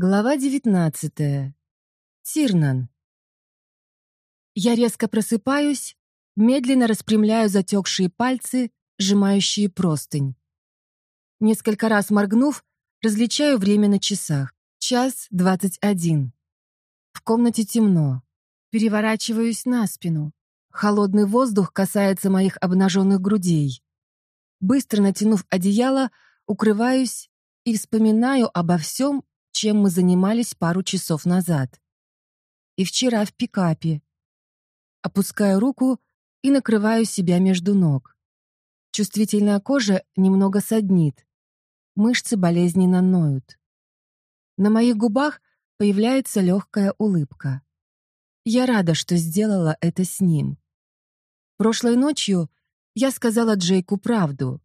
Глава девятнадцатая. Тирнан. Я резко просыпаюсь, медленно распрямляю затекшие пальцы, сжимающие простынь. Несколько раз моргнув, различаю время на часах. Час двадцать один. В комнате темно. Переворачиваюсь на спину. Холодный воздух касается моих обнаженных грудей. Быстро натянув одеяло, укрываюсь и вспоминаю обо всем, чем мы занимались пару часов назад. И вчера в пикапе. Опускаю руку и накрываю себя между ног. Чувствительная кожа немного саднит. Мышцы болезненно ноют. На моих губах появляется легкая улыбка. Я рада, что сделала это с ним. Прошлой ночью я сказала Джейку правду.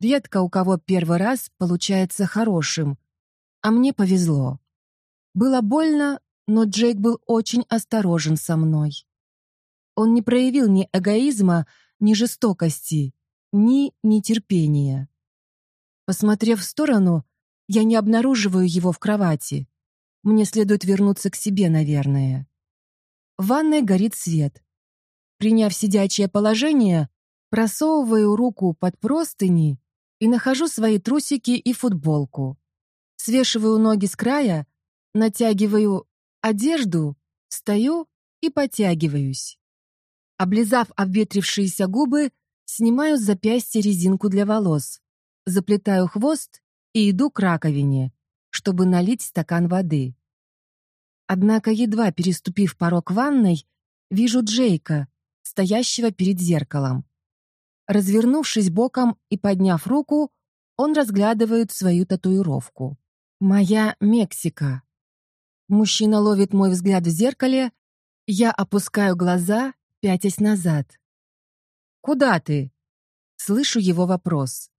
Редко у кого первый раз получается хорошим, а мне повезло. Было больно, но Джейк был очень осторожен со мной. Он не проявил ни эгоизма, ни жестокости, ни нетерпения. Посмотрев в сторону, я не обнаруживаю его в кровати. Мне следует вернуться к себе, наверное. В ванной горит свет. Приняв сидячее положение, просовываю руку под простыни и нахожу свои трусики и футболку свешиваю ноги с края, натягиваю одежду, встаю и подтягиваюсь. Облизав обветрившиеся губы, снимаю с запястья резинку для волос, заплетаю хвост и иду к раковине, чтобы налить стакан воды. Однако, едва переступив порог ванной, вижу Джейка, стоящего перед зеркалом. Развернувшись боком и подняв руку, он разглядывает свою татуировку. Моя Мексика. Мужчина ловит мой взгляд в зеркале, я опускаю глаза, пятясь назад. «Куда ты?» Слышу его вопрос.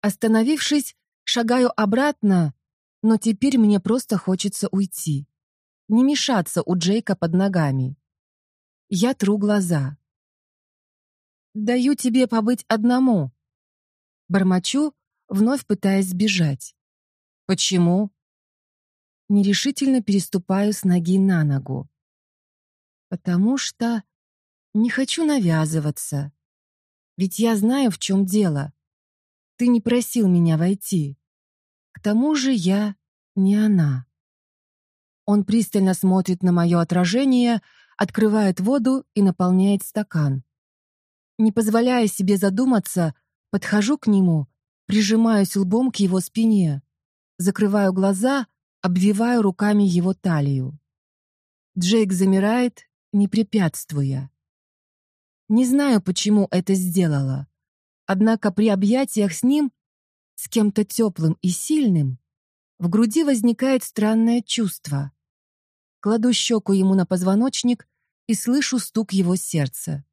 Остановившись, шагаю обратно, но теперь мне просто хочется уйти. Не мешаться у Джейка под ногами. Я тру глаза. «Даю тебе побыть одному». Бормочу, вновь пытаясь сбежать. Почему? Нерешительно переступаю с ноги на ногу. Потому что не хочу навязываться. Ведь я знаю, в чем дело. Ты не просил меня войти. К тому же я не она. Он пристально смотрит на мое отражение, открывает воду и наполняет стакан. Не позволяя себе задуматься, подхожу к нему, прижимаюсь лбом к его спине закрываю глаза, обвиваю руками его талию. Джейк замирает, не препятствуя. Не знаю, почему это сделала. Однако при объятиях с ним, с кем-то теплым и сильным, в груди возникает странное чувство. Кладу щеку ему на позвоночник и слышу стук его сердца.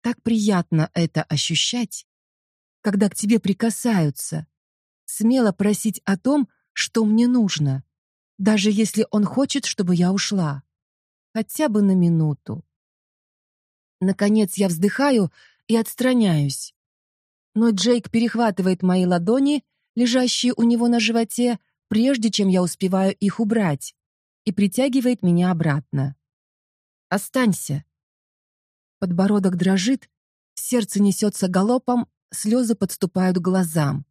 Так приятно это ощущать, когда к тебе прикасаются, смело просить о том, что мне нужно, даже если он хочет, чтобы я ушла. Хотя бы на минуту. Наконец я вздыхаю и отстраняюсь. Но Джейк перехватывает мои ладони, лежащие у него на животе, прежде чем я успеваю их убрать, и притягивает меня обратно. «Останься». Подбородок дрожит, сердце несется галопом, слезы подступают к глазам.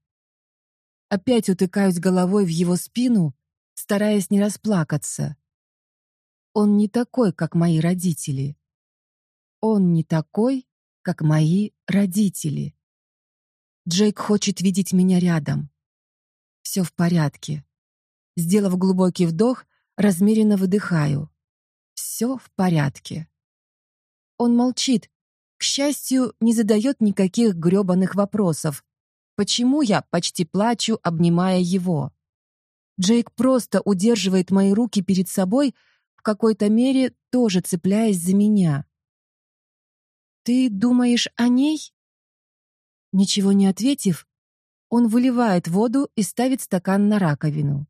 Опять утыкаюсь головой в его спину, стараясь не расплакаться. Он не такой, как мои родители. Он не такой, как мои родители. Джейк хочет видеть меня рядом. Все в порядке. Сделав глубокий вдох, размеренно выдыхаю. Все в порядке. Он молчит, к счастью, не задает никаких грёбаных вопросов, Почему я почти плачу, обнимая его? Джейк просто удерживает мои руки перед собой, в какой-то мере тоже цепляясь за меня. «Ты думаешь о ней?» Ничего не ответив, он выливает воду и ставит стакан на раковину.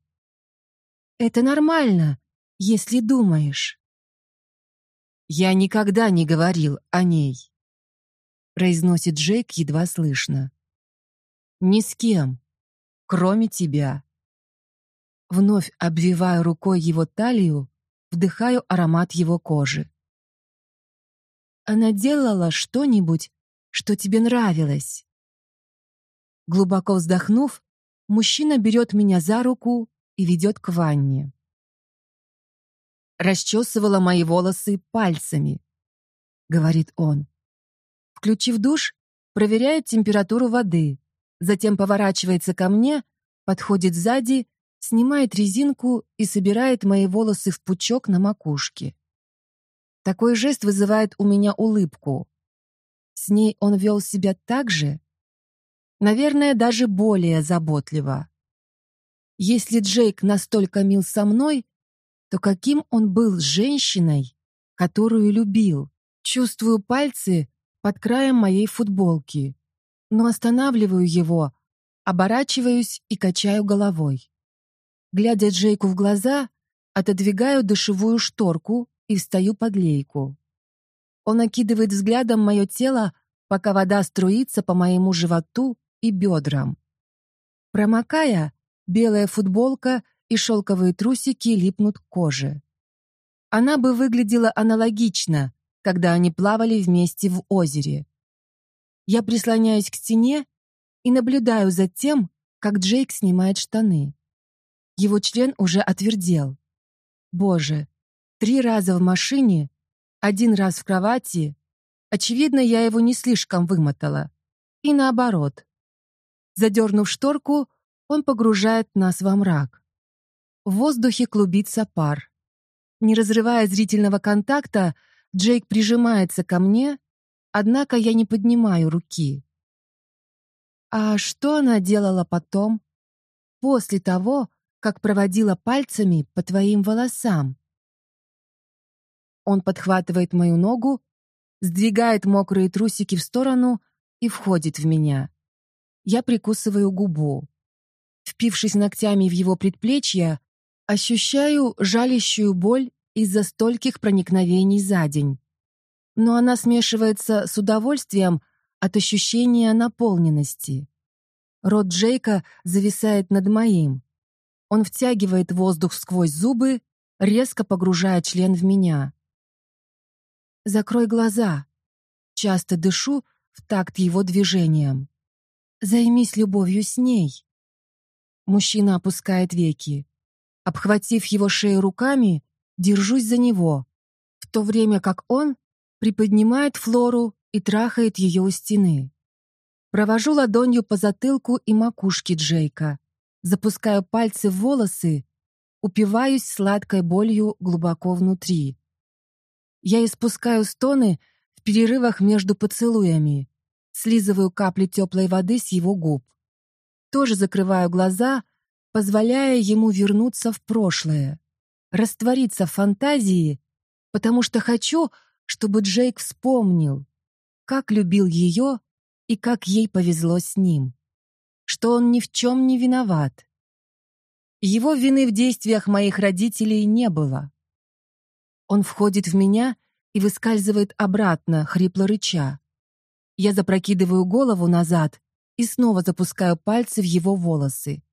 «Это нормально, если думаешь». «Я никогда не говорил о ней», — произносит Джейк едва слышно. Ни с кем, кроме тебя. Вновь обвиваю рукой его талию, вдыхаю аромат его кожи. Она делала что-нибудь, что тебе нравилось. Глубоко вздохнув, мужчина берет меня за руку и ведет к ванне. Расчесывала мои волосы пальцами, говорит он. Включив душ, проверяет температуру воды, затем поворачивается ко мне, подходит сзади, снимает резинку и собирает мои волосы в пучок на макушке. Такой жест вызывает у меня улыбку. С ней он вел себя так же, наверное, даже более заботливо. Если Джейк настолько мил со мной, то каким он был с женщиной, которую любил? Чувствую пальцы под краем моей футболки, но останавливаю его, оборачиваюсь и качаю головой. Глядя Джейку в глаза, отодвигаю душевую шторку и встаю под лейку. Он окидывает взглядом мое тело, пока вода струится по моему животу и бедрам. Промокая, белая футболка и шелковые трусики липнут к коже. Она бы выглядела аналогично, когда они плавали вместе в озере. Я прислоняюсь к стене и наблюдаю за тем, как Джейк снимает штаны. Его член уже отвердел. Боже, три раза в машине, один раз в кровати. Очевидно, я его не слишком вымотала. И наоборот. Задернув шторку, он погружает нас во мрак. В воздухе клубится пар. Не разрывая зрительного контакта, Джейк прижимается ко мне, однако я не поднимаю руки. А что она делала потом? После того, как проводила пальцами по твоим волосам. Он подхватывает мою ногу, сдвигает мокрые трусики в сторону и входит в меня. Я прикусываю губу. Впившись ногтями в его предплечье, ощущаю жалящую боль из-за стольких проникновений за день. Но она смешивается с удовольствием от ощущения наполненности. Рот Джейка зависает над моим. Он втягивает воздух сквозь зубы, резко погружая член в меня. «Закрой глаза». Часто дышу в такт его движениям. Займись любовью с ней. Мужчина опускает веки. Обхватив его шею руками, держусь за него, в то время как он приподнимает Флору и трахает ее у стены. Провожу ладонью по затылку и макушке Джейка, запускаю пальцы в волосы, упиваюсь сладкой болью глубоко внутри. Я испускаю стоны в перерывах между поцелуями, слизываю капли теплой воды с его губ. Тоже закрываю глаза, позволяя ему вернуться в прошлое, раствориться в фантазии, потому что хочу, чтобы Джейк вспомнил, как любил ее и как ей повезло с ним, что он ни в чем не виноват. Его вины в действиях моих родителей не было. Он входит в меня и выскальзывает обратно, хрипло рыча. Я запрокидываю голову назад и снова запускаю пальцы в его волосы,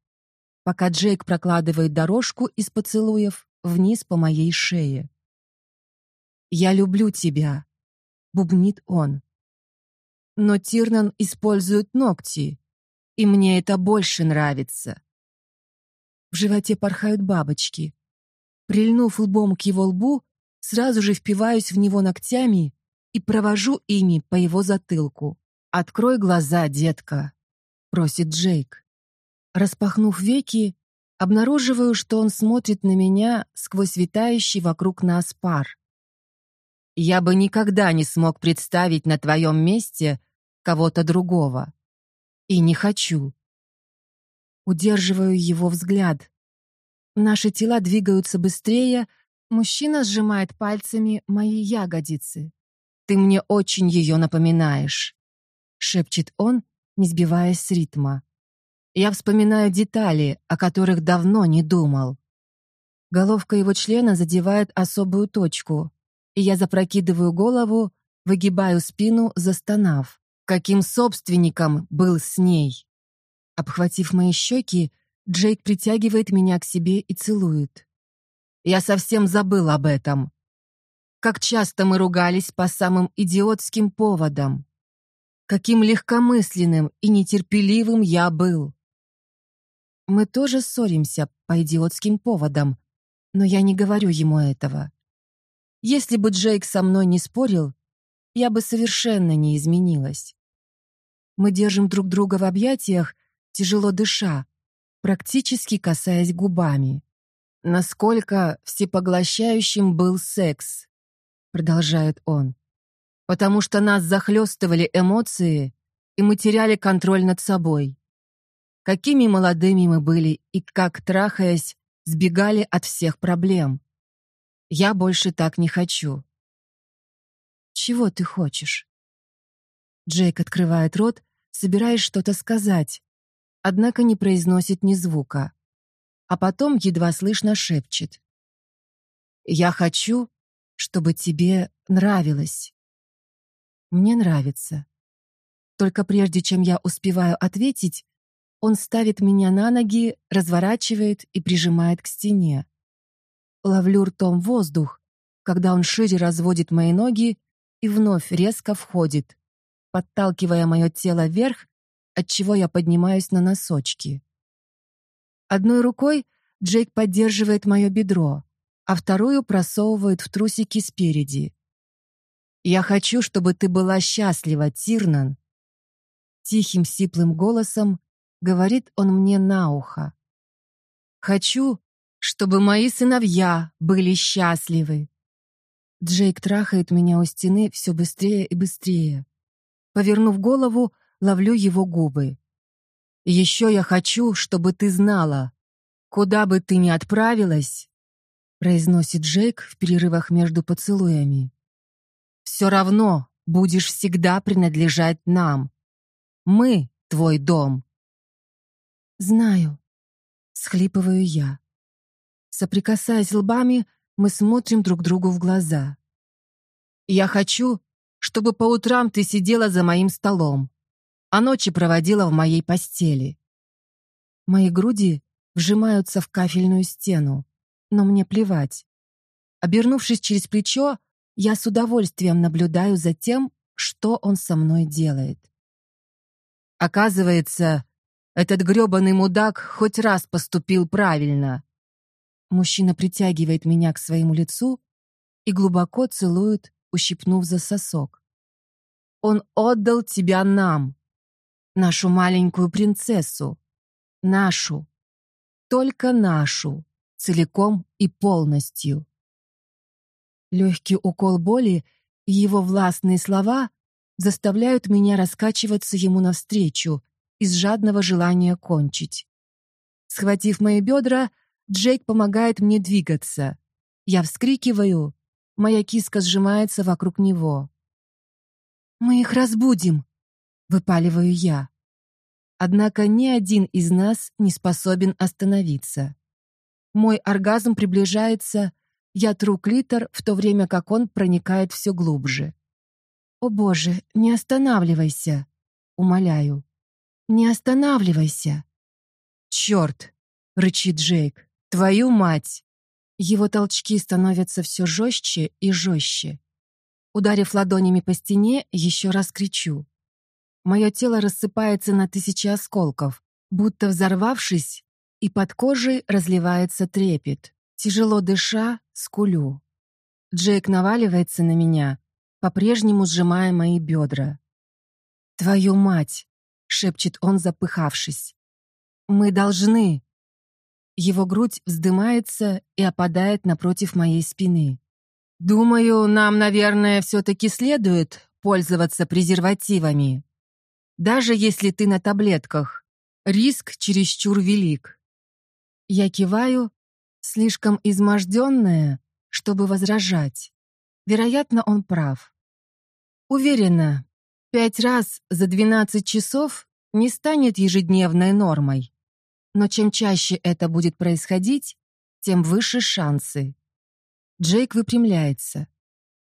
пока Джейк прокладывает дорожку из поцелуев вниз по моей шее. «Я люблю тебя», — бубнит он. Но Тирнан использует ногти, и мне это больше нравится. В животе порхают бабочки. Прильнув лбом к его лбу, сразу же впиваюсь в него ногтями и провожу ими по его затылку. «Открой глаза, детка», — просит Джейк. Распахнув веки, обнаруживаю, что он смотрит на меня сквозь витающий вокруг нас пар. «Я бы никогда не смог представить на твоем месте кого-то другого. И не хочу». Удерживаю его взгляд. Наши тела двигаются быстрее, мужчина сжимает пальцами мои ягодицы. Ты мне очень ее напоминаешь», — шепчет он, не сбиваясь с ритма. Я вспоминаю детали, о которых давно не думал. Головка его члена задевает особую точку, и я запрокидываю голову, выгибаю спину, застонав. Каким собственником был с ней? Обхватив мои щеки, Джейк притягивает меня к себе и целует. Я совсем забыл об этом. Как часто мы ругались по самым идиотским поводам. Каким легкомысленным и нетерпеливым я был. Мы тоже ссоримся по идиотским поводам, но я не говорю ему этого. Если бы Джейк со мной не спорил, я бы совершенно не изменилась. Мы держим друг друга в объятиях, тяжело дыша, практически касаясь губами. Насколько всепоглощающим был секс, продолжает он. Потому что нас захлестывали эмоции, и мы теряли контроль над собой. Какими молодыми мы были и как, трахаясь, сбегали от всех проблем. Я больше так не хочу. Чего ты хочешь? Джейк открывает рот, собираясь что-то сказать, однако не произносит ни звука. А потом едва слышно шепчет. «Я хочу, чтобы тебе нравилось». Мне нравится. Только прежде чем я успеваю ответить, он ставит меня на ноги, разворачивает и прижимает к стене. Ловлю ртом воздух, когда он шире разводит мои ноги и вновь резко входит, подталкивая мое тело вверх, отчего я поднимаюсь на носочки. Одной рукой Джейк поддерживает мое бедро, а вторую просовывает в трусики спереди. «Я хочу, чтобы ты была счастлива, Тирнан!» Тихим, сиплым голосом говорит он мне на ухо. «Хочу, чтобы мои сыновья были счастливы». Джейк трахает меня у стены все быстрее и быстрее. Повернув голову, ловлю его губы. «Еще я хочу, чтобы ты знала, куда бы ты ни отправилась», произносит Джейк в перерывах между поцелуями. «Все равно будешь всегда принадлежать нам. Мы — твой дом. «Знаю», — схлипываю я. Соприкасаясь лбами, мы смотрим друг другу в глаза. «Я хочу, чтобы по утрам ты сидела за моим столом, а ночи проводила в моей постели». Мои груди вжимаются в кафельную стену, но мне плевать. Обернувшись через плечо, я с удовольствием наблюдаю за тем, что он со мной делает. Оказывается, этот грёбаный мудак хоть раз поступил правильно. Мужчина притягивает меня к своему лицу и глубоко целует, ущипнув за сосок. Он отдал тебя нам, нашу маленькую принцессу, нашу, только нашу, целиком и полностью. Легкий укол боли и его властные слова заставляют меня раскачиваться ему навстречу, из жадного желания кончить. Схватив мои бедра, Джейк помогает мне двигаться. Я вскрикиваю, моя киска сжимается вокруг него. «Мы их разбудим», — выпаливаю я. Однако ни один из нас не способен остановиться. Мой оргазм приближается, я тру клитор, в то время как он проникает все глубже. «О боже, не останавливайся!» — умоляю. Не останавливайся!» «Черт!» — рычит Джейк. «Твою мать!» Его толчки становятся все жестче и жестче. Ударив ладонями по стене, еще раз кричу. Мое тело рассыпается на тысячи осколков, будто взорвавшись, и под кожей разливается трепет. Тяжело дыша, скулю. Джейк наваливается на меня, по-прежнему сжимая мои бедра. «Твою мать!» шепчет он, запыхавшись. «Мы должны!» Его грудь вздымается и опадает напротив моей спины. «Думаю, нам, наверное, все-таки следует пользоваться презервативами. Даже если ты на таблетках, риск чересчур велик». Я киваю, слишком изможденная, чтобы возражать. Вероятно, он прав. Уверена, Пять раз за 12 часов не станет ежедневной нормой. Но чем чаще это будет происходить, тем выше шансы. Джейк выпрямляется.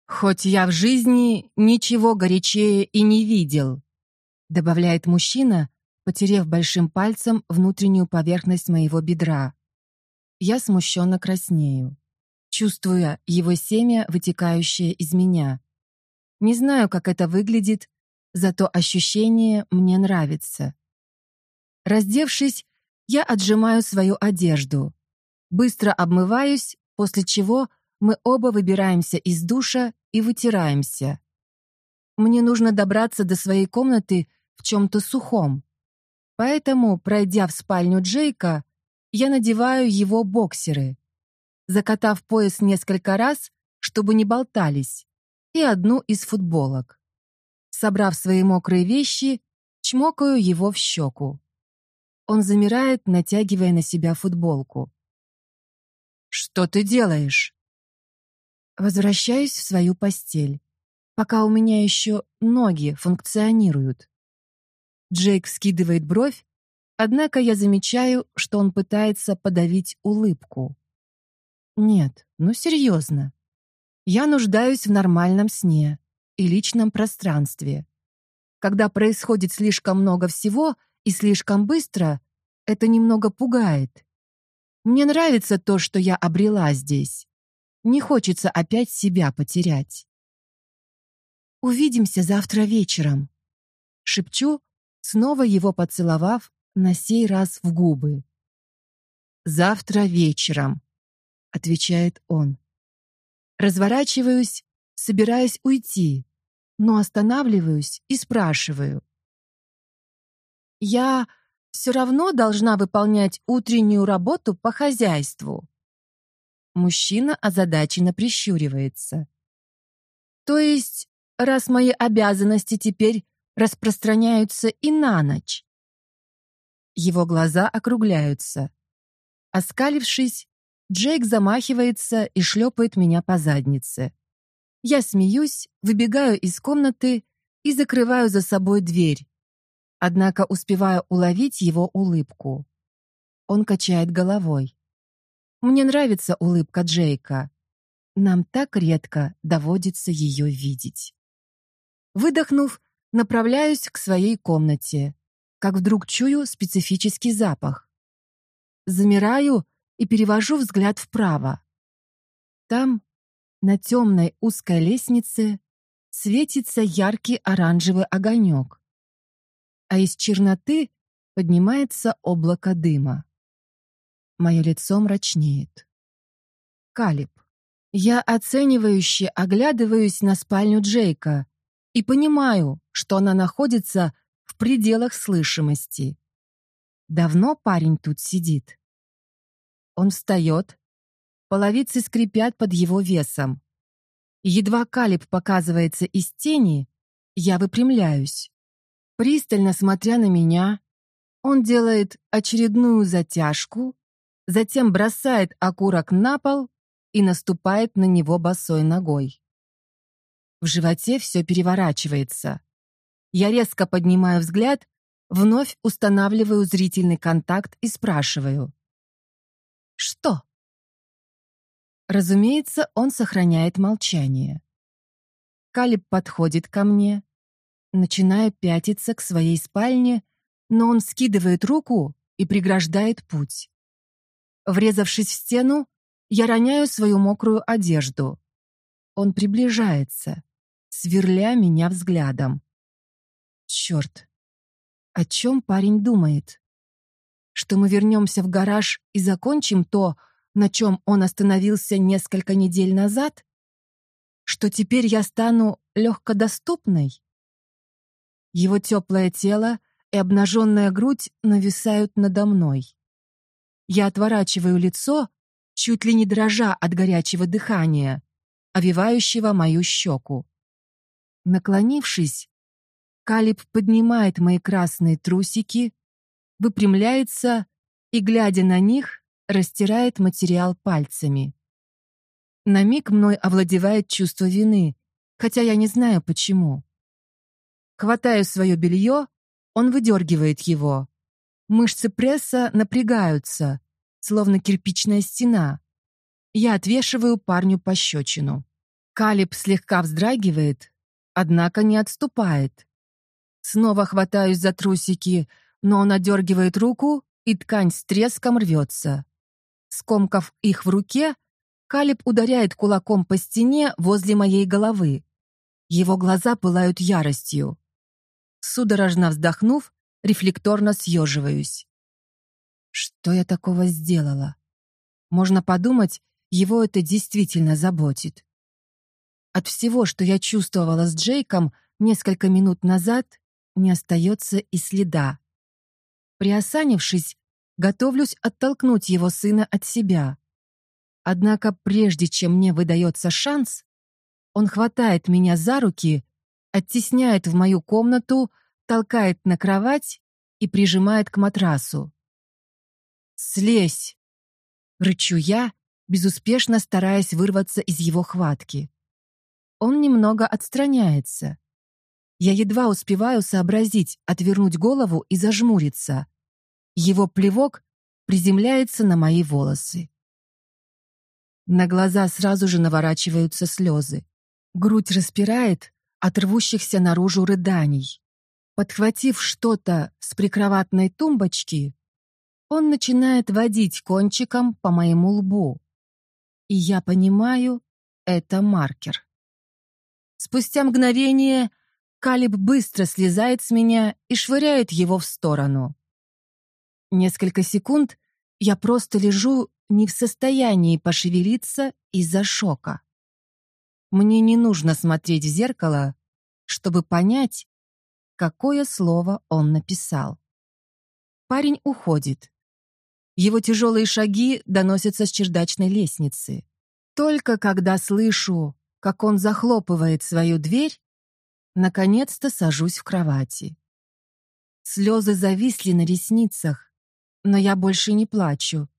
«Хоть я в жизни ничего горячее и не видел», добавляет мужчина, потерев большим пальцем внутреннюю поверхность моего бедра. Я смущенно краснею, чувствуя его семя, вытекающее из меня. Не знаю, как это выглядит, зато ощущение мне нравится. Раздевшись, я отжимаю свою одежду, быстро обмываюсь, после чего мы оба выбираемся из душа и вытираемся. Мне нужно добраться до своей комнаты в чем-то сухом. Поэтому, пройдя в спальню Джейка, я надеваю его боксеры, закатав пояс несколько раз, чтобы не болтались, и одну из футболок. Собрав свои мокрые вещи, чмокаю его в щеку. Он замирает, натягивая на себя футболку. «Что ты делаешь?» Возвращаюсь в свою постель, пока у меня еще ноги функционируют. Джейк скидывает бровь, однако я замечаю, что он пытается подавить улыбку. Нет, ну серьезно. Я нуждаюсь в нормальном сне и личном пространстве. Когда происходит слишком много всего и слишком быстро, это немного пугает. Мне нравится то, что я обрела здесь. Не хочется опять себя потерять. «Увидимся завтра вечером», — шепчу, снова его поцеловав, на сей раз в губы. «Завтра вечером», — отвечает он. Разворачиваюсь, собираясь уйти, но останавливаюсь и спрашиваю. «Я все равно должна выполнять утреннюю работу по хозяйству?» Мужчина озадаченно прищуривается. «То есть, раз мои обязанности теперь распространяются и на ночь?» Его глаза округляются. Оскалившись, Джейк замахивается и шлепает меня по заднице. Я смеюсь, выбегаю из комнаты и закрываю за собой дверь, однако успеваю уловить его улыбку. Он качает головой. Мне нравится улыбка Джейка. Нам так редко доводится ее видеть. Выдохнув, направляюсь к своей комнате, как вдруг чую специфический запах. Замираю и перевожу взгляд вправо. Там, на темной узкой лестнице, светится яркий оранжевый огонек, а из черноты поднимается облако дыма. Мое лицо мрачнеет. Калиб. Я оценивающе оглядываюсь на спальню Джейка и понимаю, что она находится в пределах слышимости. Давно парень тут сидит. Он встает, половицы скрипят под его весом. Едва Калиб показывается из тени, я выпрямляюсь. Пристально смотря на меня, он делает очередную затяжку затем бросает окурок на пол и наступает на него босой ногой. В животе все переворачивается. Я резко поднимаю взгляд, вновь устанавливаю зрительный контакт и спрашиваю. «Что?» Разумеется, он сохраняет молчание. Калиб подходит ко мне, начиная пятиться к своей спальне, но он скидывает руку и преграждает путь. Врезавшись в стену, я роняю свою мокрую одежду. Он приближается, сверля меня взглядом. Черт, о чем парень думает? Что мы вернемся в гараж и закончим то, на чем он остановился несколько недель назад? Что теперь я стану легкодоступной? Его теплое тело и обнаженная грудь нависают надо мной. Я отворачиваю лицо, чуть ли не дрожа от горячего дыхания, овивающего мою щеку. Наклонившись, Калиб поднимает мои красные трусики, выпрямляется и, глядя на них, растирает материал пальцами. На миг мной овладевает чувство вины, хотя я не знаю почему. Хватаю свое белье, он выдергивает его. Мышцы пресса напрягаются, словно кирпичная стена. Я отвешиваю парню пощечину. Калиб слегка вздрагивает, однако не отступает. Снова хватаюсь за трусики, но он одергивает руку, и ткань с треском рвется. Скомкав их в руке, Калиб ударяет кулаком по стене возле моей головы. Его глаза пылают яростью. Судорожно вздохнув, рефлекторно съеживаюсь. Что я такого сделала? Можно подумать, его это действительно заботит. От всего, что я чувствовала с Джейком несколько минут назад, не остается и следа. Приосанившись, готовлюсь оттолкнуть его сына от себя. Однако прежде чем мне выдается шанс, он хватает меня за руки, оттесняет в мою комнату, толкает на кровать и прижимает к матрасу. «Слезь!» — рычу я, безуспешно стараясь вырваться из его хватки. Он немного отстраняется. Я едва успеваю сообразить, отвернуть голову и зажмуриться. Его плевок приземляется на мои волосы. На глаза сразу же наворачиваются слезы. Грудь распирает от рвущихся наружу рыданий. Подхватив что-то с прикроватной тумбочки, он начинает водить кончиком по моему лбу. И я понимаю, это маркер. Спустя мгновение Калиб быстро слезает с меня и швыряет его в сторону. Несколько секунд я просто лежу не в состоянии пошевелиться из-за шока. Мне не нужно смотреть в зеркало, чтобы понять, какое слово он написал. Парень уходит. Его тяжелые шаги доносятся с чердачной лестницы. Только когда слышу, как он захлопывает свою дверь, наконец-то сажусь в кровати. Слезы зависли на ресницах, но я больше не плачу.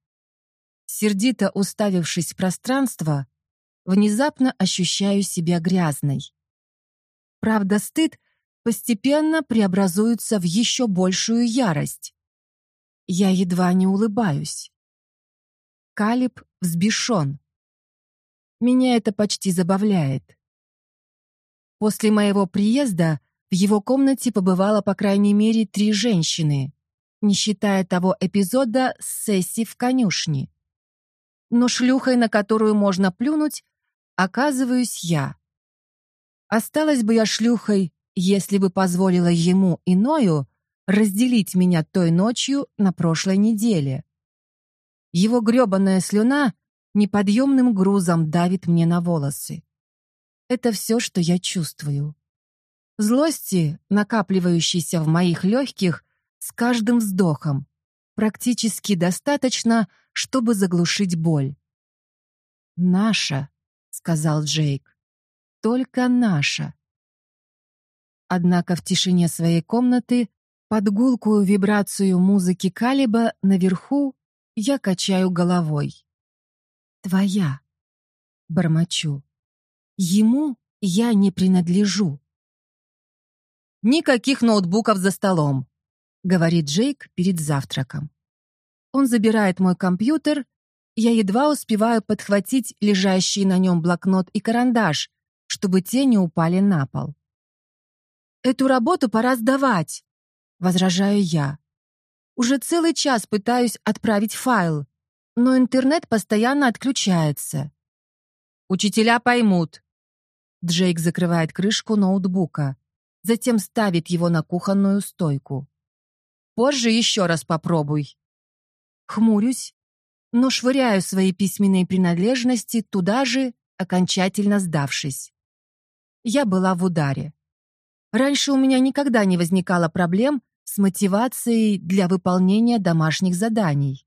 Сердито уставившись в пространство, внезапно ощущаю себя грязной. Правда, стыд постепенно преобразуется в еще большую ярость. Я едва не улыбаюсь. Калиб взбешен. Меня это почти забавляет. После моего приезда в его комнате побывало по крайней мере три женщины, не считая того эпизода с сессией в конюшне но шлюхой, на которую можно плюнуть, оказываюсь я. Осталась бы я шлюхой, если бы позволила ему иною разделить меня той ночью на прошлой неделе. Его грёбаная слюна неподъемным грузом давит мне на волосы. Это все, что я чувствую. Злости, накапливающейся в моих легких, с каждым вздохом, практически достаточно, чтобы заглушить боль. «Наша», — сказал Джейк, — «только наша». Однако в тишине своей комнаты, под гулкую вибрацию музыки Калиба наверху, я качаю головой. «Твоя», — бормочу. «Ему я не принадлежу». «Никаких ноутбуков за столом», — говорит Джейк перед завтраком. Он забирает мой компьютер, я едва успеваю подхватить лежащий на нем блокнот и карандаш, чтобы те не упали на пол. «Эту работу пора сдавать», — возражаю я. Уже целый час пытаюсь отправить файл, но интернет постоянно отключается. «Учителя поймут». Джейк закрывает крышку ноутбука, затем ставит его на кухонную стойку. «Позже еще раз попробуй». Хмурюсь, но швыряю свои письменные принадлежности туда же, окончательно сдавшись. Я была в ударе. Раньше у меня никогда не возникало проблем с мотивацией для выполнения домашних заданий.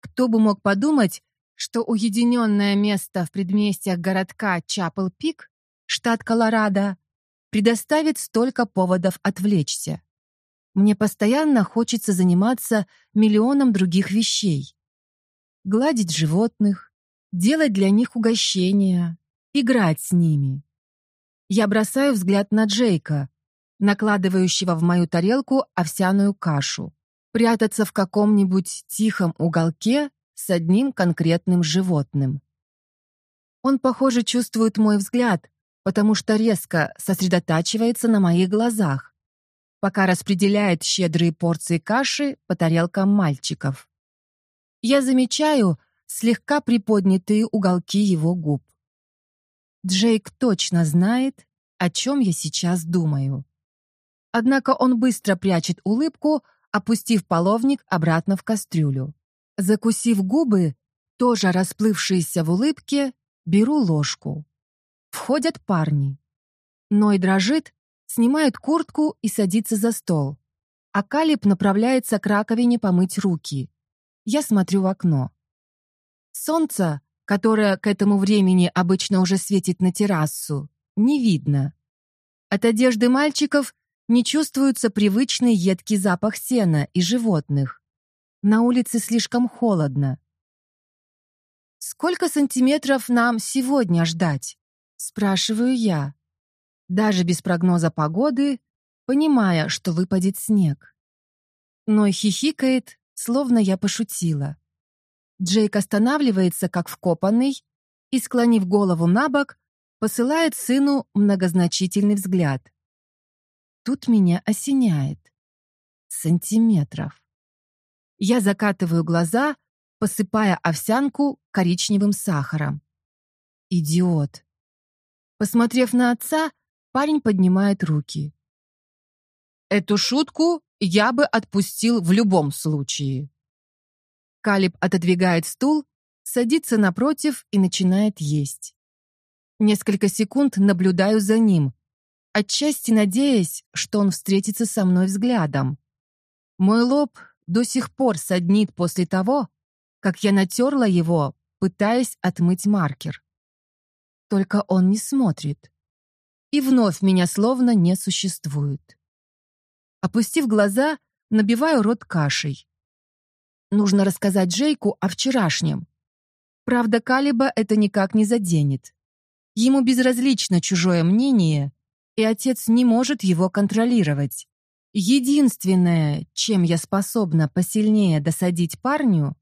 Кто бы мог подумать, что уединенное место в предместьях городка Чапл-Пик, штат Колорадо, предоставит столько поводов отвлечься. Мне постоянно хочется заниматься миллионом других вещей. Гладить животных, делать для них угощения, играть с ними. Я бросаю взгляд на Джейка, накладывающего в мою тарелку овсяную кашу, прятаться в каком-нибудь тихом уголке с одним конкретным животным. Он, похоже, чувствует мой взгляд, потому что резко сосредотачивается на моих глазах. пока распределяет щедрые порции каши по тарелкам мальчиков. Я замечаю слегка приподнятые уголки его губ. Джейк точно знает, о чем я сейчас думаю. Однако он быстро прячет улыбку, опустив половник обратно в кастрюлю. Закусив губы, тоже расплывшиеся в улыбке, беру ложку. Входят парни. Ной дрожит, снимает куртку и садится за стол. А Калиб направляется к раковине помыть руки. Я смотрю в окно. Солнце, которое к этому времени обычно уже светит на террасу, не видно. От одежды мальчиков не чувствуется привычный едкий запах сена и животных. На улице слишком холодно. «Сколько сантиметров нам сегодня ждать?» — спрашиваю я. Даже без прогноза погоды, понимая, что выпадет снег. Ной хихикает, словно я пошутила. Джейк останавливается, как вкопанный, и, склонив голову на бок, посылает сыну многозначительный взгляд. Тут меня осеняет. Сантиметров. Я закатываю глаза, посыпая овсянку коричневым сахаром. Идиот. Посмотрев на отца, парень поднимает руки. Эту шутку я бы отпустил в любом случае. Калиб отодвигает стул, садится напротив и начинает есть. Несколько секунд наблюдаю за ним, отчасти надеясь, что он встретится со мной взглядом. Мой лоб до сих пор саднит после того, как я натерла его, пытаясь отмыть маркер. Только он не смотрит. И вновь меня словно не существует. Опустив глаза, набиваю рот кашей. Нужно рассказать Джейку о вчерашнем. Правда, Калиба это никак не заденет. Ему безразлично чужое мнение, и отец не может его контролировать. Единственное, чем я способна посильнее досадить парню,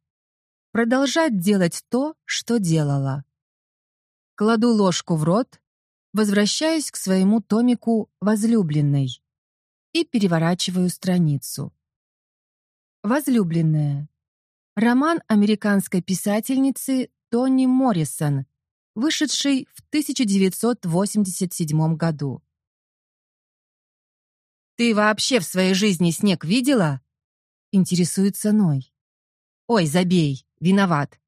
продолжать делать то, что делала. Кладу ложку в рот, возвращаюсь к своему томику «Возлюбленной» и переворачиваю страницу. «Возлюбленная» — роман американской писательницы Тони Моррисон — вышедший в 1987 году. «Ты вообще в своей жизни снег видела?» — интересуется Ной. «Ой, забей, виноват.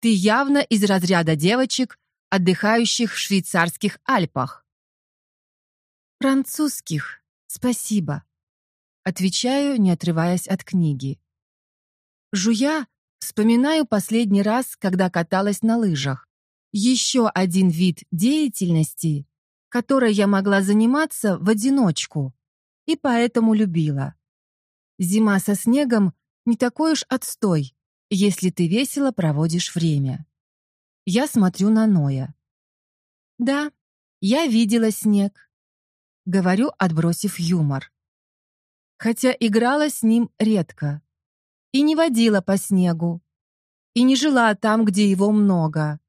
Ты явно из разряда девочек, отдыхающих в швейцарских Альпах». «Французских, спасибо», — отвечаю, не отрываясь от книги. Жуя, вспоминаю последний раз, когда каталась на лыжах еще один вид деятельности, которой я могла заниматься в одиночку и поэтому любила. Зима со снегом не такой уж отстой, если ты весело проводишь время. Я смотрю на Ноя. Да, я видела снег. Говорю, отбросив юмор. Хотя играла с ним редко. И не водила по снегу. И не жила там, где его много.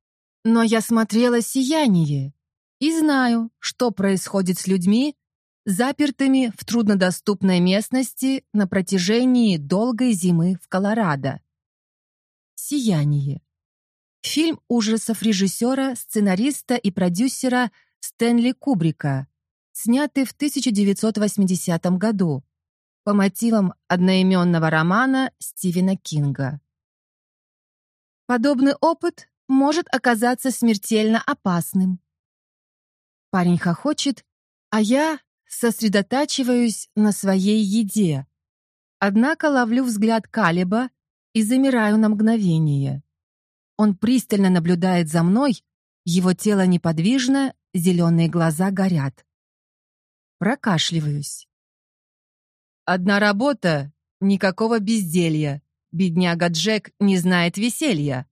Но я смотрела «Сияние» и знаю, что происходит с людьми, запертыми в труднодоступной местности на протяжении долгой зимы в Колорадо. «Сияние». Фильм ужасов режиссера, сценариста и продюсера Стэнли Кубрика, снятый в 1980 году по мотивам одноименного романа Стивена Кинга. Подобный опыт может оказаться смертельно опасным. Парень хохочет, а я сосредотачиваюсь на своей еде. Однако ловлю взгляд Калиба и замираю на мгновение. Он пристально наблюдает за мной, его тело неподвижно, зеленые глаза горят. Прокашливаюсь. Одна работа, никакого безделья. Бедняга Джек не знает веселья.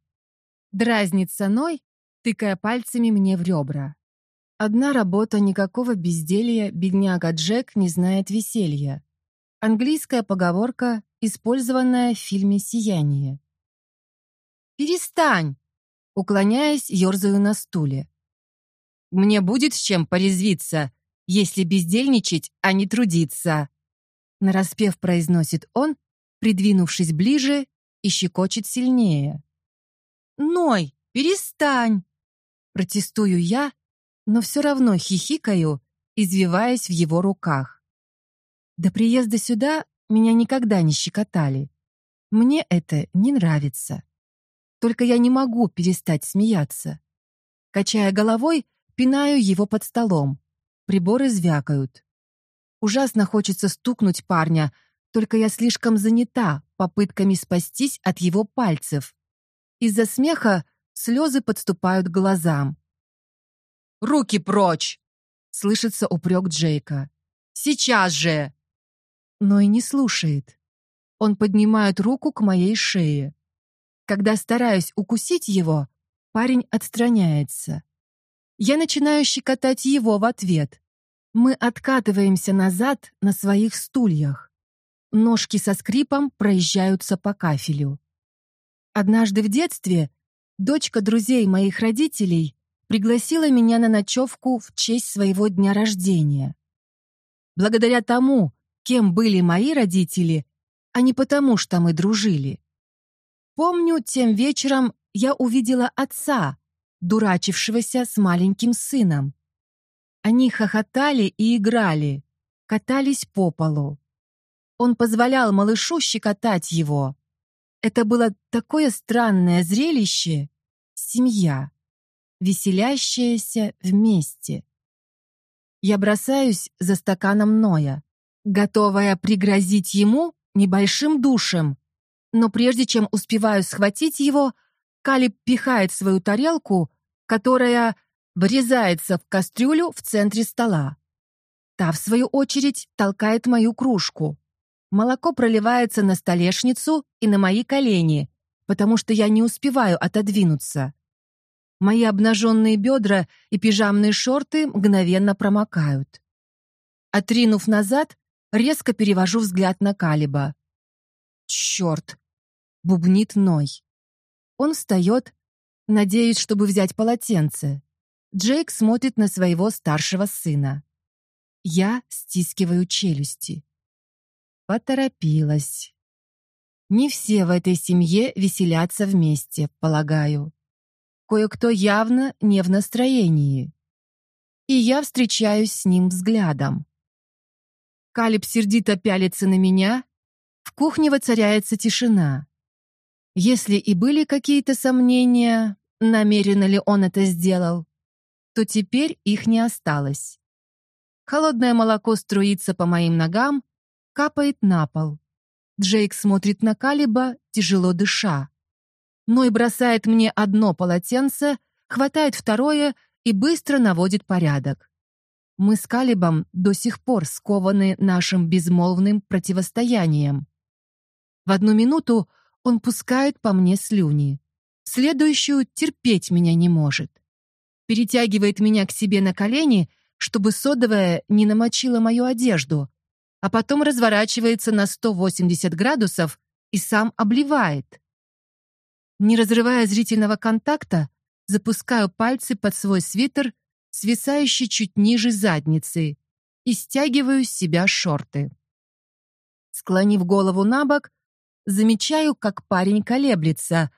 Дразнится Ной, тыкая пальцами мне в ребра. Одна работа, никакого безделья, бедняга Джек не знает веселья. Английская поговорка, использованная в фильме «Сияние». «Перестань!» Уклоняясь, ерзаю на стуле. «Мне будет с чем порезвиться, если бездельничать, а не трудиться!» Нараспев произносит он, придвинувшись ближе и щекочет сильнее. «Ной, перестань!» Протестую я, но все равно хихикаю, извиваясь в его руках. До приезда сюда меня никогда не щекотали. Мне это не нравится. Только я не могу перестать смеяться. Качая головой, пинаю его под столом. Приборы звякают. Ужасно хочется стукнуть парня, только я слишком занята попытками спастись от его пальцев. Из-за смеха слезы подступают к глазам. «Руки прочь!» — слышится упрек Джейка. «Сейчас же!» Но и не слушает. Он поднимает руку к моей шее. Когда стараюсь укусить его, парень отстраняется. Я начинаю щекотать его в ответ. Мы откатываемся назад на своих стульях. Ножки со скрипом проезжаются по кафелю. Однажды в детстве дочка друзей моих родителей пригласила меня на ночевку в честь своего дня рождения. Благодаря тому, кем были мои родители, а не потому, что мы дружили. Помню, тем вечером я увидела отца, дурачившегося с маленьким сыном. Они хохотали и играли, катались по полу. Он позволял малышу щекотать его. Это было такое странное зрелище — семья, веселящаяся вместе. Я бросаюсь за стаканом Ноя, готовая пригрозить ему небольшим душем. Но прежде чем успеваю схватить его, Калиб пихает свою тарелку, которая врезается в кастрюлю в центре стола. Та, в свою очередь, толкает мою кружку. Молоко проливается на столешницу и на мои колени, потому что я не успеваю отодвинуться. Мои обнаженные бедра и пижамные шорты мгновенно промокают. Отринув назад, резко перевожу взгляд на Калиба. «Черт!» — бубнит Ной. Он встает, надеясь, чтобы взять полотенце. Джейк смотрит на своего старшего сына. Я стискиваю челюсти. Поторопилась. Не все в этой семье веселятся вместе, полагаю. Кое-кто явно не в настроении. И я встречаюсь с ним взглядом. Калиб сердито пялится на меня. В кухне воцаряется тишина. Если и были какие-то сомнения, намеренно ли он это сделал, то теперь их не осталось. Холодное молоко струится по моим ногам, капает на пол. Джейк смотрит на Калиба, тяжело дыша. Ной бросает мне одно полотенце, хватает второе и быстро наводит порядок. Мы с Калибом до сих пор скованы нашим безмолвным противостоянием. В одну минуту он пускает по мне слюни. Следующую терпеть меня не может. Перетягивает меня к себе на колени, чтобы содовая не намочила мою одежду, а потом разворачивается на 180 градусов и сам обливает. Не разрывая зрительного контакта, запускаю пальцы под свой свитер, свисающий чуть ниже задницы, и стягиваю с себя шорты. Склонив голову на бок, замечаю, как парень колеблется,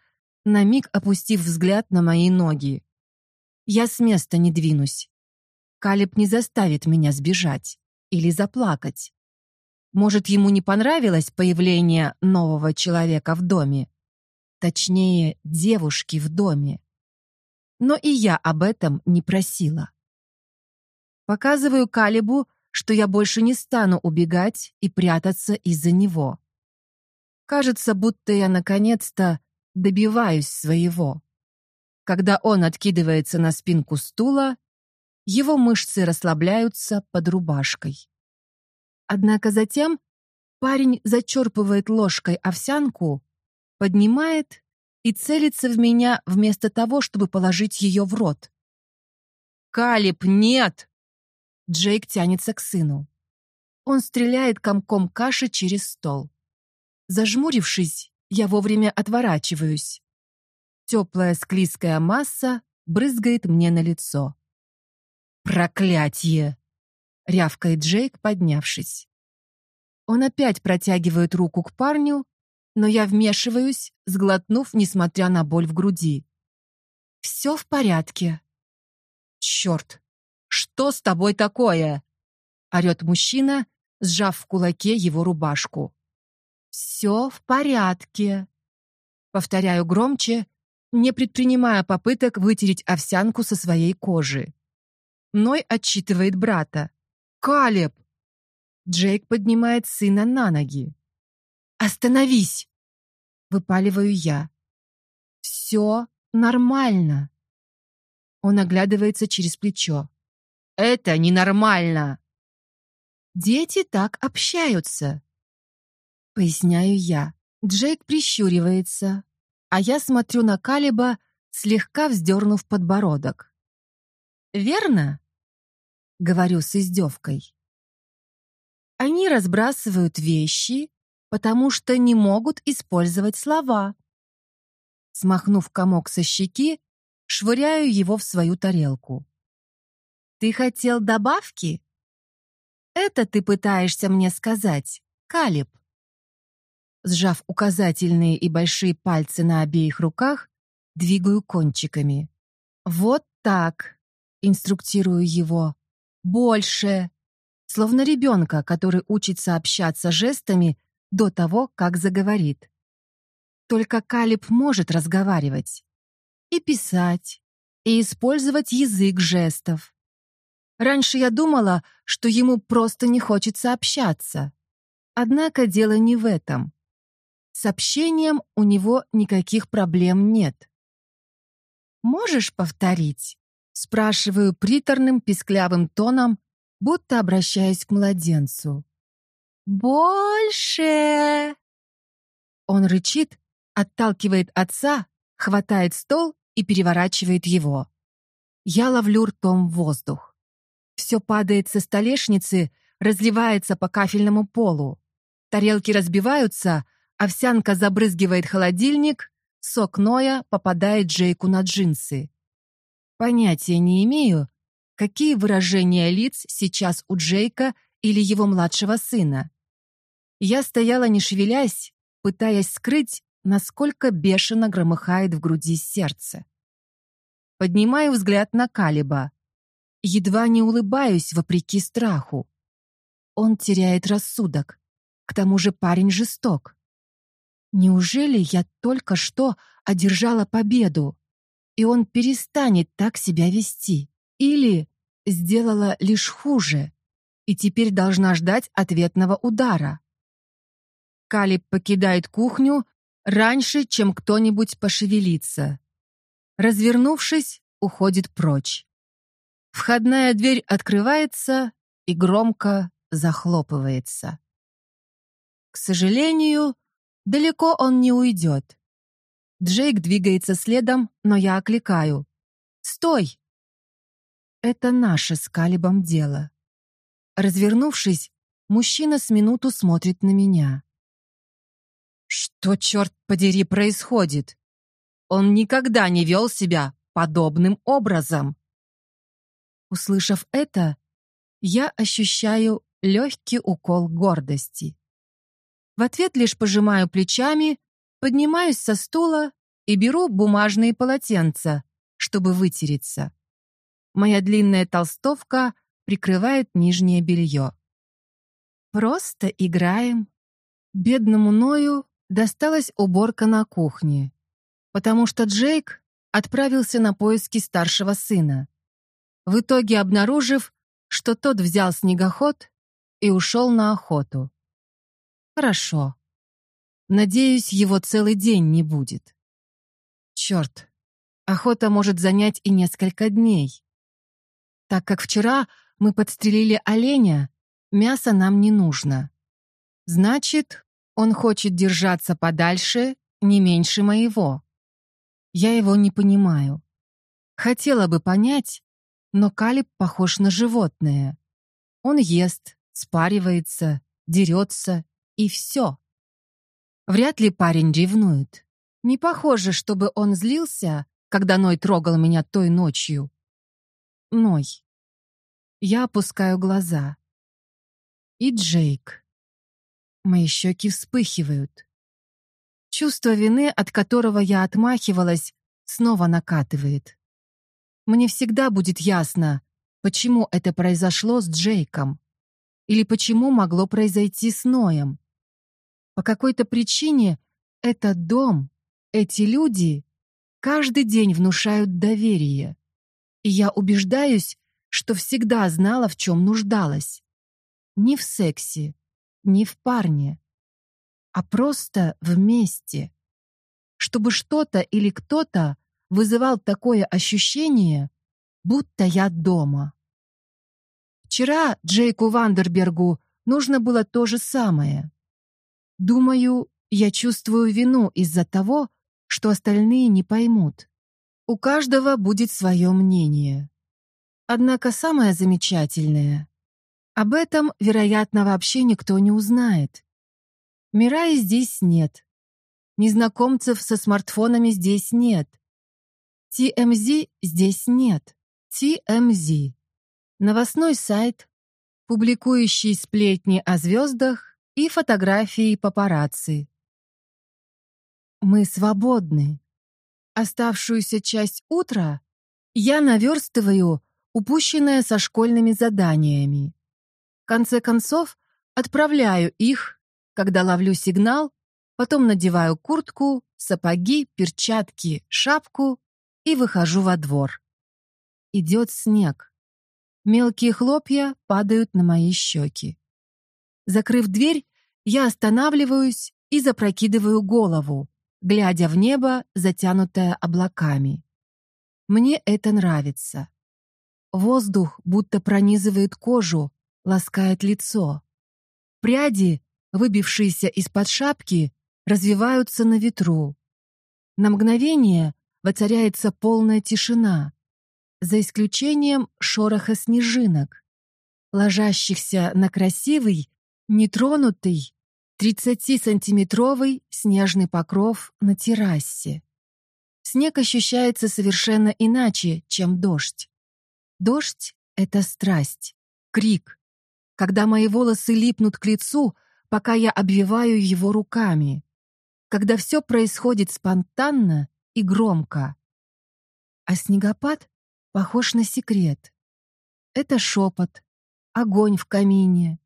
на миг опустив взгляд на мои ноги. Я с места не двинусь. Калеб не заставит меня сбежать или заплакать. Может, ему не понравилось появление нового человека в доме? Точнее, девушки в доме. Но и я об этом не просила. Показываю Калибу, что я больше не стану убегать и прятаться из-за него. Кажется, будто я наконец-то добиваюсь своего. Когда он откидывается на спинку стула, его мышцы расслабляются под рубашкой. Однако затем парень зачерпывает ложкой овсянку, поднимает и целится в меня вместо того, чтобы положить ее в рот. «Калиб, нет!» Джейк тянется к сыну. Он стреляет комком каши через стол. Зажмурившись, я вовремя отворачиваюсь. Теплая склизкая масса брызгает мне на лицо. «Проклятье!» — рявкает Джейк, поднявшись. Он опять протягивает руку к парню, но я вмешиваюсь, сглотнув, несмотря на боль в груди. «Все в порядке». «Черт! Что с тобой такое?» — орет мужчина, сжав в кулаке его рубашку. «Все в порядке», — повторяю громче, не предпринимая попыток вытереть овсянку со своей кожи. Ной отчитывает брата. «Калеб!» Джейк поднимает сына на ноги. «Остановись!» Выпаливаю я. «Все нормально!» Он оглядывается через плечо. «Это ненормально!» «Дети так общаются!» Поясняю я. Джейк прищуривается, а я смотрю на Калиба, слегка вздернув подбородок. «Верно?» — говорю с издевкой. Они разбрасывают вещи, потому что не могут использовать слова. Смахнув комок со щеки, швыряю его в свою тарелку. «Ты хотел добавки?» «Это ты пытаешься мне сказать, Калиб?» Сжав указательные и большие пальцы на обеих руках, двигаю кончиками. «Вот так!» — инструктирую его. «Больше!» Словно ребенка, который учится общаться жестами до того, как заговорит. Только Калиб может разговаривать. И писать, и использовать язык жестов. Раньше я думала, что ему просто не хочется общаться. Однако дело не в этом. С общением у него никаких проблем нет. «Можешь повторить?» — спрашиваю приторным писклявым тоном, будто обращаясь к младенцу. «Больше!» Он рычит, отталкивает отца, хватает стол и переворачивает его. Я ловлю ртом воздух. Все падает со столешницы, разливается по кафельному полу. Тарелки разбиваются, Овсянка забрызгивает холодильник, сок Ноя попадает Джейку на джинсы. Понятия не имею, какие выражения лиц сейчас у Джейка или его младшего сына. Я стояла не шевелясь, пытаясь скрыть, насколько бешено громыхает в груди сердце. Поднимаю взгляд на Калиба. Едва не улыбаюсь вопреки страху. Он теряет рассудок. К тому же парень жесток. Неужели я только что одержала победу, и он перестанет так себя вести? Или сделала лишь хуже, и теперь должна ждать ответного удара? Калиб покидает кухню раньше, чем кто-нибудь пошевелится. Развернувшись, уходит прочь. Входная дверь открывается и громко захлопывается. К сожалению, Далеко он не уйдет. Джейк двигается следом, но я окликаю. «Стой!» Это наше с Калибом дело. Развернувшись, мужчина с минуту смотрит на меня. Что, черт подери, происходит? Он никогда не вел себя подобным образом. Услышав это, я ощущаю легкий укол гордости. В ответ лишь пожимаю плечами, поднимаюсь со стула и беру бумажные полотенца, чтобы вытереться. Моя длинная толстовка прикрывает нижнее белье. Просто играем. Бедному Ною досталась уборка на кухне, потому что Джейк отправился на поиски старшего сына. В итоге обнаружив, что тот взял снегоход и ушел на охоту. Хорошо. Надеюсь, его целый день не будет. Черт, охота может занять и несколько дней. Так как вчера мы подстрелили оленя, мясо нам не нужно. Значит, он хочет держаться подальше не меньше моего. Я его не понимаю. Хотела бы понять, но Калиб похож на животное. Он ест, спаривается, дерется и все. Вряд ли парень ревнует. Не похоже, чтобы он злился, когда Ной трогал меня той ночью. Ной. Я опускаю глаза. И Джейк. Мои щеки вспыхивают. Чувство вины, от которого я отмахивалась, снова накатывает. Мне всегда будет ясно, почему это произошло с Джейком. Или почему могло произойти с Ноем. По какой-то причине этот дом, эти люди каждый день внушают доверие. И я убеждаюсь, что всегда знала, в чем нуждалась. Не в сексе, не в парне, а просто вместе. Чтобы что-то или кто-то вызывал такое ощущение, будто я дома. Вчера Джейку Вандербергу нужно было то же самое. Думаю, я чувствую вину из-за того, что остальные не поймут. У каждого будет свое мнение. Однако самое замечательное — об этом, вероятно, вообще никто не узнает. Мираи здесь нет. Незнакомцев со смартфонами здесь нет. TMZ здесь нет. TMZ. Новостной сайт, публикующий сплетни о звездах и фотографии папарацци. Мы свободны. Оставшуюся часть утра я наверстываю упущенное со школьными заданиями. В конце концов, отправляю их, когда ловлю сигнал, потом надеваю куртку, сапоги, перчатки, шапку и выхожу во двор. Идет снег. Мелкие хлопья падают на мои щеки. Закрыв дверь, я останавливаюсь и запрокидываю голову, глядя в небо, затянутое облаками. Мне это нравится. Воздух будто пронизывает кожу, ласкает лицо. Пряди, выбившиеся из-под шапки, развиваются на ветру. На мгновение воцаряется полная тишина, за исключением шороха снежинок, ложащихся на красивый, нетронутый, 30-сантиметровый снежный покров на террасе. Снег ощущается совершенно иначе, чем дождь. Дождь — это страсть, крик, когда мои волосы липнут к лицу, пока я обвиваю его руками, когда все происходит спонтанно и громко. А снегопад похож на секрет. Это шепот, огонь в камине,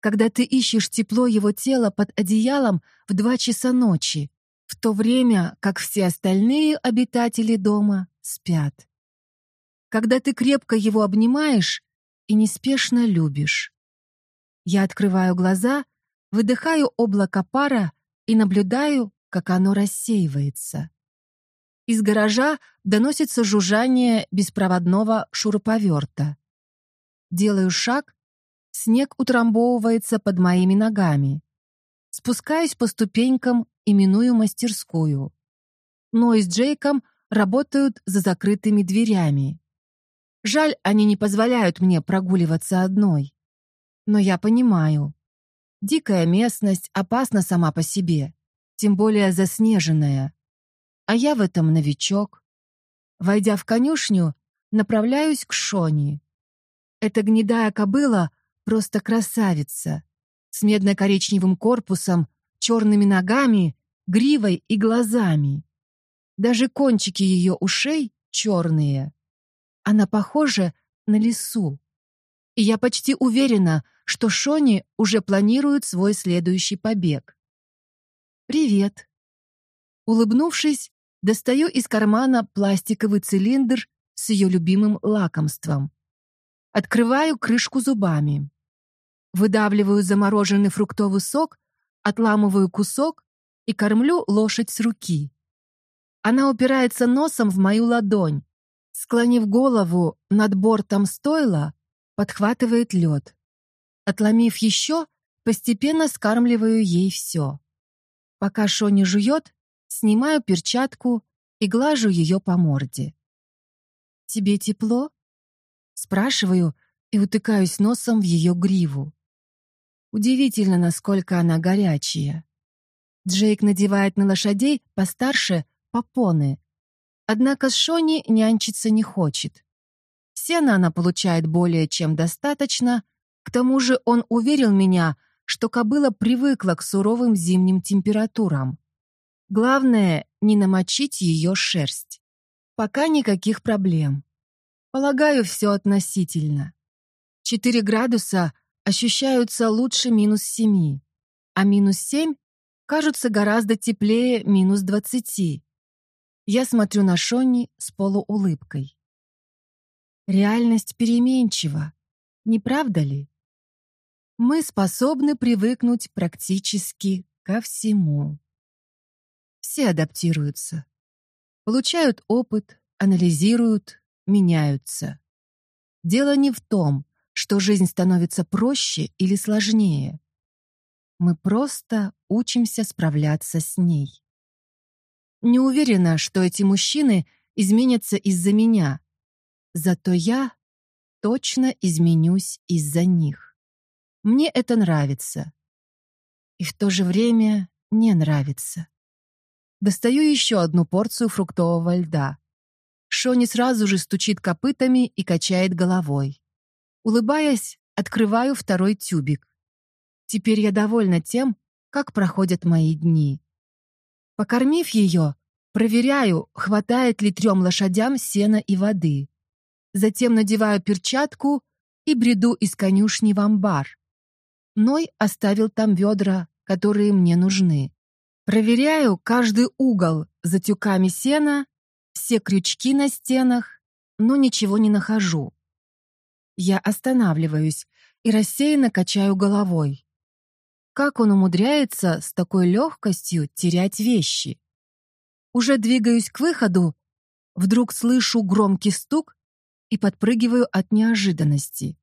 когда ты ищешь тепло его тела под одеялом в два часа ночи, в то время как все остальные обитатели дома спят. Когда ты крепко его обнимаешь и неспешно любишь. Я открываю глаза, выдыхаю облако пара и наблюдаю, как оно рассеивается. Из гаража доносится жужжание беспроводного шуруповерта. Делаю шаг Снег утрамбовывается под моими ногами. Спускаюсь по ступенькам и миную мастерскую. Но и с Джейком работают за закрытыми дверями. Жаль, они не позволяют мне прогуливаться одной. Но я понимаю. Дикая местность опасна сама по себе, тем более заснеженная. А я в этом новичок. Войдя в конюшню, направляюсь к Шони. Эта гнедая кобыла Просто красавица. С медно-коричневым корпусом, черными ногами, гривой и глазами. Даже кончики ее ушей черные. Она похожа на лису. И я почти уверена, что Шони уже планирует свой следующий побег. «Привет». Улыбнувшись, достаю из кармана пластиковый цилиндр с ее любимым лакомством. Открываю крышку зубами. Выдавливаю замороженный фруктовый сок, отламываю кусок и кормлю лошадь с руки. Она упирается носом в мою ладонь. Склонив голову над бортом стойла, подхватывает лед. Отломив еще, постепенно скармливаю ей все. Пока Шони жует, снимаю перчатку и глажу ее по морде. «Тебе тепло?» Спрашиваю и утыкаюсь носом в ее гриву. Удивительно, насколько она горячая. Джейк надевает на лошадей постарше попоны. Однако с Шони нянчиться не хочет. Сена она получает более чем достаточно, к тому же он уверил меня, что кобыла привыкла к суровым зимним температурам. Главное — не намочить ее шерсть. Пока никаких проблем. Полагаю, все относительно. 4 градуса ощущаются лучше минус 7, а минус 7 кажутся гораздо теплее минус 20. Я смотрю на Шонни с полуулыбкой. Реальность переменчива, не правда ли? Мы способны привыкнуть практически ко всему. Все адаптируются, получают опыт, анализируют, меняются. Дело не в том, что жизнь становится проще или сложнее. Мы просто учимся справляться с ней. Не уверена, что эти мужчины изменятся из-за меня, Зато я точно изменюсь из-за них. Мне это нравится. И в то же время не нравится. Достаю еще одну порцию фруктового льда. Шони сразу же стучит копытами и качает головой. Улыбаясь, открываю второй тюбик. Теперь я довольна тем, как проходят мои дни. Покормив ее, проверяю, хватает ли трем лошадям сена и воды. Затем надеваю перчатку и бреду из конюшни в амбар. Ной оставил там ведра, которые мне нужны. Проверяю каждый угол за тюками сена, все крючки на стенах, но ничего не нахожу. Я останавливаюсь и рассеянно качаю головой. Как он умудряется с такой легкостью терять вещи? Уже двигаюсь к выходу, вдруг слышу громкий стук и подпрыгиваю от неожиданности.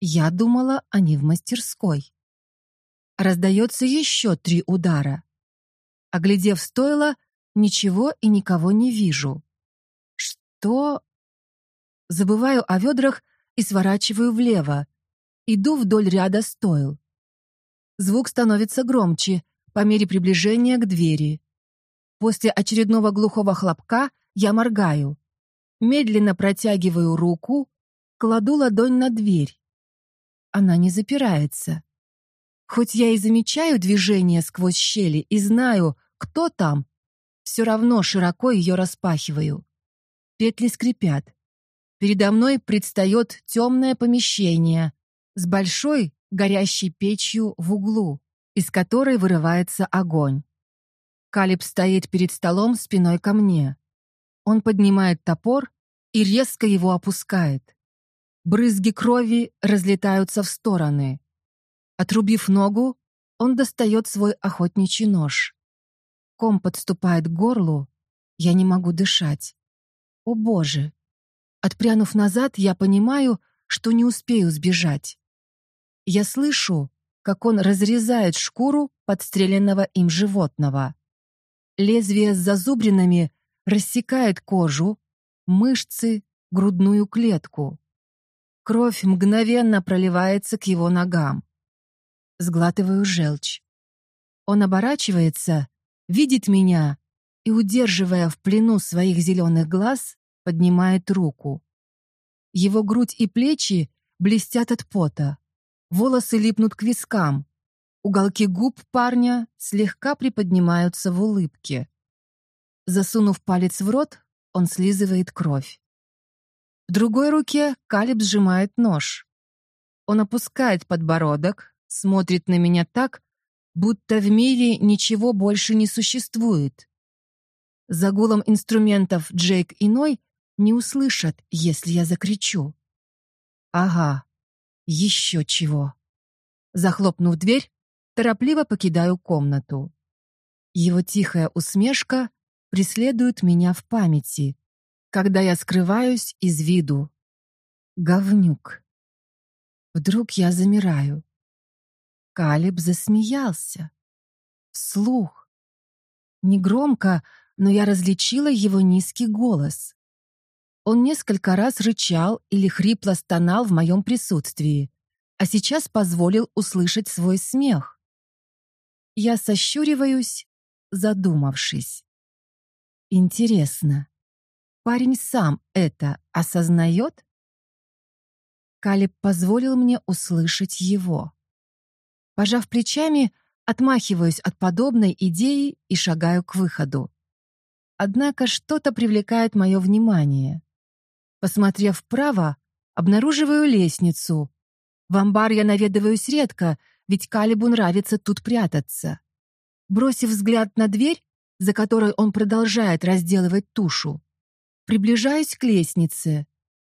Я думала, они в мастерской. Раздается еще три удара. Оглядев стойло, ничего и никого не вижу. Что? Забываю о ведрах и сворачиваю влево. Иду вдоль ряда стойл. Звук становится громче по мере приближения к двери. После очередного глухого хлопка я моргаю. Медленно протягиваю руку, кладу ладонь на дверь. Она не запирается. Хоть я и замечаю движение сквозь щели и знаю, кто там, все равно широко ее распахиваю. Петли скрипят. Передо мной предстает темное помещение с большой горящей печью в углу, из которой вырывается огонь. Калиб стоит перед столом спиной ко мне. Он поднимает топор и резко его опускает. Брызги крови разлетаются в стороны. Отрубив ногу, он достает свой охотничий нож. Ком подступает к горлу, я не могу дышать. О боже! Отпрянув назад, я понимаю, что не успею сбежать. Я слышу, как он разрезает шкуру подстреленного им животного. Лезвие с зазубринами рассекает кожу, мышцы, грудную клетку. Кровь мгновенно проливается к его ногам. Сглатываю желчь. Он оборачивается, видит меня и, удерживая в плену своих зеленых глаз, поднимает руку. Его грудь и плечи блестят от пота. Волосы липнут к вискам. Уголки губ парня слегка приподнимаются в улыбке. Засунув палец в рот, он слизывает кровь. В другой руке Калиб сжимает нож. Он опускает подбородок, смотрит на меня так, будто в мире ничего больше не существует. За гулом инструментов Джейк и Ной не услышат, если я закричу. Ага, еще чего. Захлопнув дверь, торопливо покидаю комнату. Его тихая усмешка преследуют меня в памяти, когда я скрываюсь из виду. Говнюк. Вдруг я замираю. Калиб засмеялся. Вслух. Негромко, но я различила его низкий голос. Он несколько раз рычал или хрипло стонал в моем присутствии, а сейчас позволил услышать свой смех. Я сощуриваюсь, задумавшись. Интересно, парень сам это осознает? Калиб позволил мне услышать его. Пожав плечами, отмахиваюсь от подобной идеи и шагаю к выходу. Однако что-то привлекает мое внимание. Посмотрев вправо, обнаруживаю лестницу. В амбар я наведываюсь редко, ведь Калибу нравится тут прятаться. Бросив взгляд на дверь, за которой он продолжает разделывать тушу, приближаюсь к лестнице,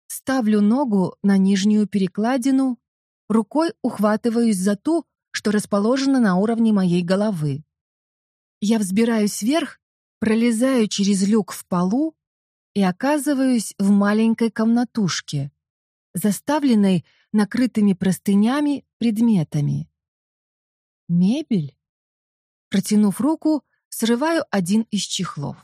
ставлю ногу на нижнюю перекладину, рукой ухватываюсь за ту, что расположена на уровне моей головы. Я взбираюсь вверх, пролезаю через люк в полу и оказываюсь в маленькой комнатушке, заставленной накрытыми простынями предметами. Мебель? Протянув руку, срываю один из чехлов.